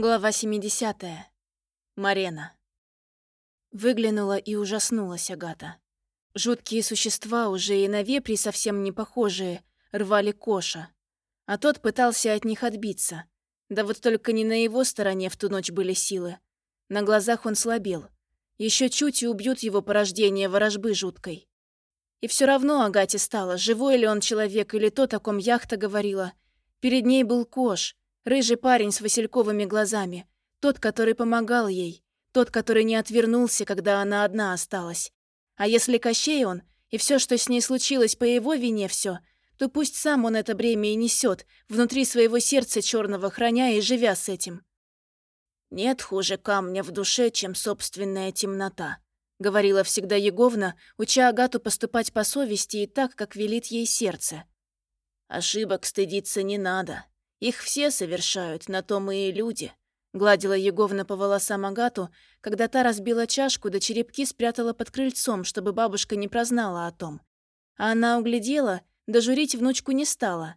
Глава 70. Марена. Выглянула и ужаснулась Агата. Жуткие существа, уже и на вепри совсем не похожие, рвали Коша. А тот пытался от них отбиться. Да вот только не на его стороне в ту ночь были силы. На глазах он слабел. Еще чуть и убьют его порождение ворожбы жуткой. И все равно Агате стало, живой ли он человек или то, о ком яхта говорила. Перед ней был Кош, Рыжий парень с васильковыми глазами. Тот, который помогал ей. Тот, который не отвернулся, когда она одна осталась. А если Кощей он, и все, что с ней случилось по его вине все, то пусть сам он это бремя и несет, внутри своего сердца черного храня и живя с этим. «Нет хуже камня в душе, чем собственная темнота», — говорила всегда Еговна, уча Агату поступать по совести и так, как велит ей сердце. «Ошибок стыдиться не надо. Их все совершают, на то мы и люди. Гладила Еговна по волосам Агату, когда та разбила чашку, да черепки спрятала под крыльцом, чтобы бабушка не прознала о том. А она углядела, да журить внучку не стала.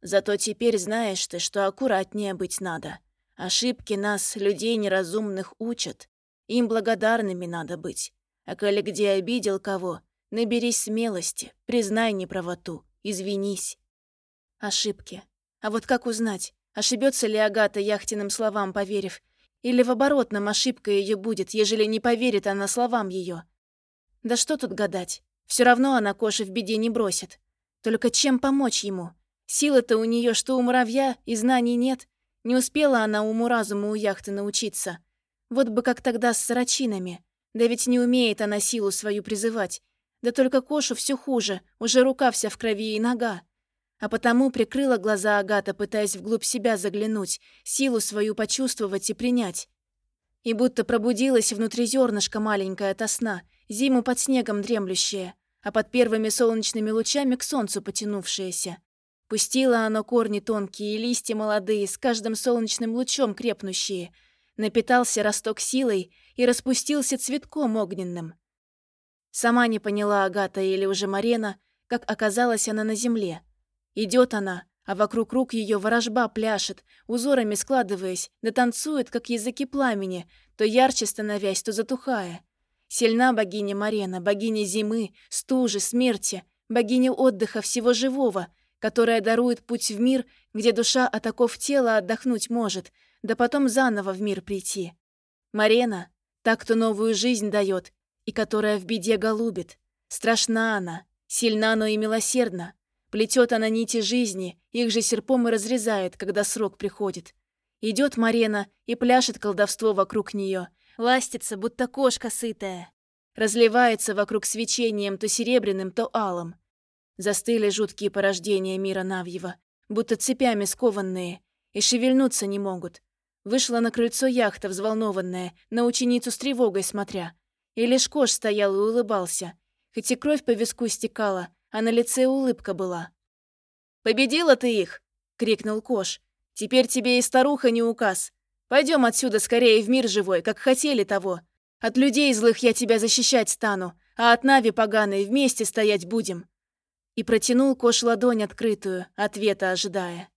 Зато теперь знаешь ты, что аккуратнее быть надо. Ошибки нас, людей неразумных, учат. Им благодарными надо быть. А коли где обидел кого, наберись смелости, признай неправоту, извинись. Ошибки. А вот как узнать, ошибется ли Агата яхтиным словам, поверив, или в оборотном ошибка ее будет, ежели не поверит она словам ее? Да что тут гадать? Все равно она Коши в беде не бросит. Только чем помочь ему? Силы-то у нее, что у муравья, и знаний нет. Не успела она уму-разуму у яхты научиться. Вот бы как тогда с сорочинами. Да ведь не умеет она силу свою призывать. Да только Кошу все хуже, уже рука вся в крови и нога. А потому прикрыла глаза Агата, пытаясь вглубь себя заглянуть, силу свою почувствовать и принять. И будто пробудилась внутри зернышко маленькое ото сна, зиму под снегом дремлющее, а под первыми солнечными лучами к солнцу потянувшееся. Пустило оно корни тонкие и листья молодые, с каждым солнечным лучом крепнущие. Напитался росток силой и распустился цветком огненным. Сама не поняла Агата или уже Марена, как оказалась она на земле. Идет она, а вокруг рук ее ворожба пляшет, узорами складываясь, да танцует, как языки пламени, то ярче становясь, то затухая. Сильна богиня Марена, богиня зимы, стужи, смерти, богиня отдыха всего живого, которая дарует путь в мир, где душа от оков тела отдохнуть может, да потом заново в мир прийти. Марена, та, кто новую жизнь дает, и которая в беде голубит. Страшна она, сильна, но и милосердна. Плетет она нити жизни, их же серпом и разрезает, когда срок приходит. Идет Марена и пляшет колдовство вокруг нее, ластится, будто кошка сытая. Разливается вокруг свечением то серебряным, то алым. Застыли жуткие порождения мира Навьева, будто цепями скованные, и шевельнуться не могут. Вышла на крыльцо яхта, взволнованная, на ученицу с тревогой смотря. И лишь Кош стоял и улыбался. Хоть и кровь по виску стекала, а на лице улыбка была. «Победила ты их!» — крикнул Кош. «Теперь тебе и старуха не указ. Пойдем отсюда скорее в мир живой, как хотели того. От людей злых я тебя защищать стану, а от Нави поганой вместе стоять будем». И протянул Кош ладонь открытую, ответа ожидая.